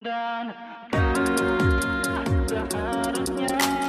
Dan kau seharusnya